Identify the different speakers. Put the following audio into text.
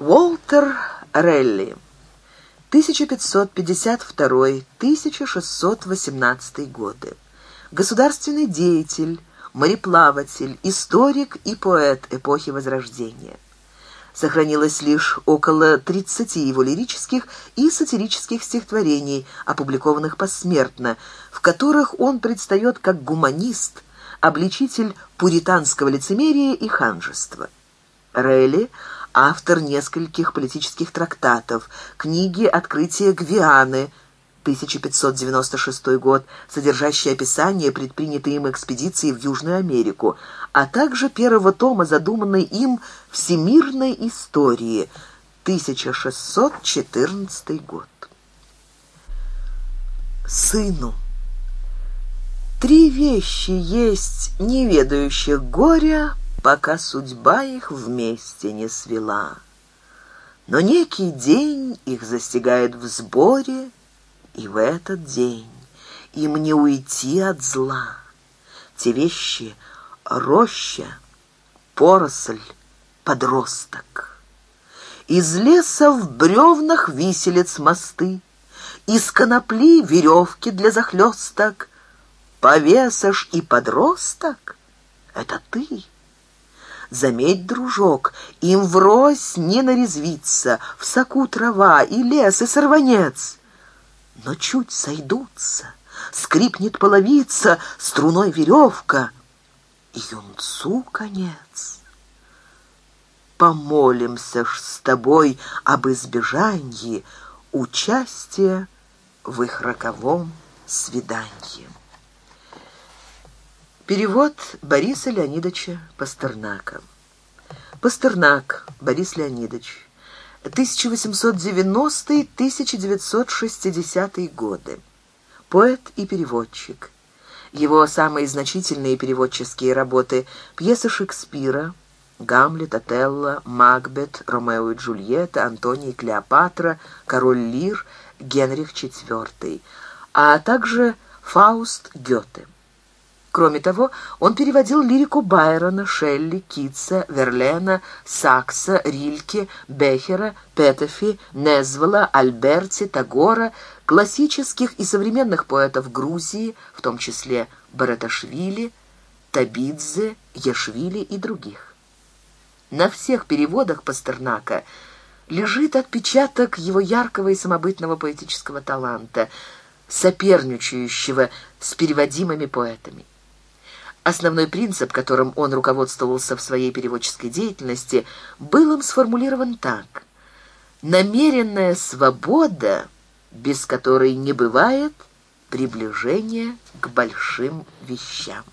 Speaker 1: Уолтер Релли. 1552-1618 годы. Государственный деятель, мореплаватель, историк и поэт эпохи Возрождения. Сохранилось лишь около 30 его лирических и сатирических стихотворений, опубликованных посмертно, в которых он предстает как гуманист, обличитель пуританского лицемерия и ханжества. Рейли – автор нескольких политических трактатов, книги «Открытие Гвианы», 1596 год, содержащий описание предпринятой им экспедиции в Южную Америку, а также первого тома, задуманной им «Всемирной истории», 1614 год. Сыну. Три вещи есть неведающих горя, пока судьба их вместе не свела. Но некий день их застигает в сборе, и в этот день им не уйти от зла. Те вещи — роща, поросль, подросток. Из леса в бревнах виселец мосты, из конопли веревки для захлесток. Повесыш и подросток — это ты. Заметь, дружок, им врозь не нарезвиться, в соку трава и лес, и сорванец. Но чуть сойдутся, скрипнет половица, струной веревка, и юнцу конец. Помолимся ж с тобой об избежании участия в их роковом свидании. Перевод Бориса Леонидовича Пастернака. Пастернак Борис Леонидович. 1890-1960 годы. Поэт и переводчик. Его самые значительные переводческие работы – пьесы Шекспира, «Гамлет», «Отелло», «Макбет», «Ромео и Джульетта», «Антоний и Клеопатра», «Король Лир», «Генрих IV», а также «Фауст Гёте». Кроме того, он переводил лирику Байрона, Шелли, Китса, Верлена, Сакса, Рильке, Бехера, Петофи, Незвела, Альберти, Тагора, классических и современных поэтов Грузии, в том числе Бараташвили, Табидзе, Яшвили и других. На всех переводах Пастернака лежит отпечаток его яркого и самобытного поэтического таланта, соперничающего с переводимыми поэтами. Основной принцип, которым он руководствовался в своей переводческой деятельности, был им сформулирован так. «Намеренная свобода, без которой не бывает приближения к большим вещам».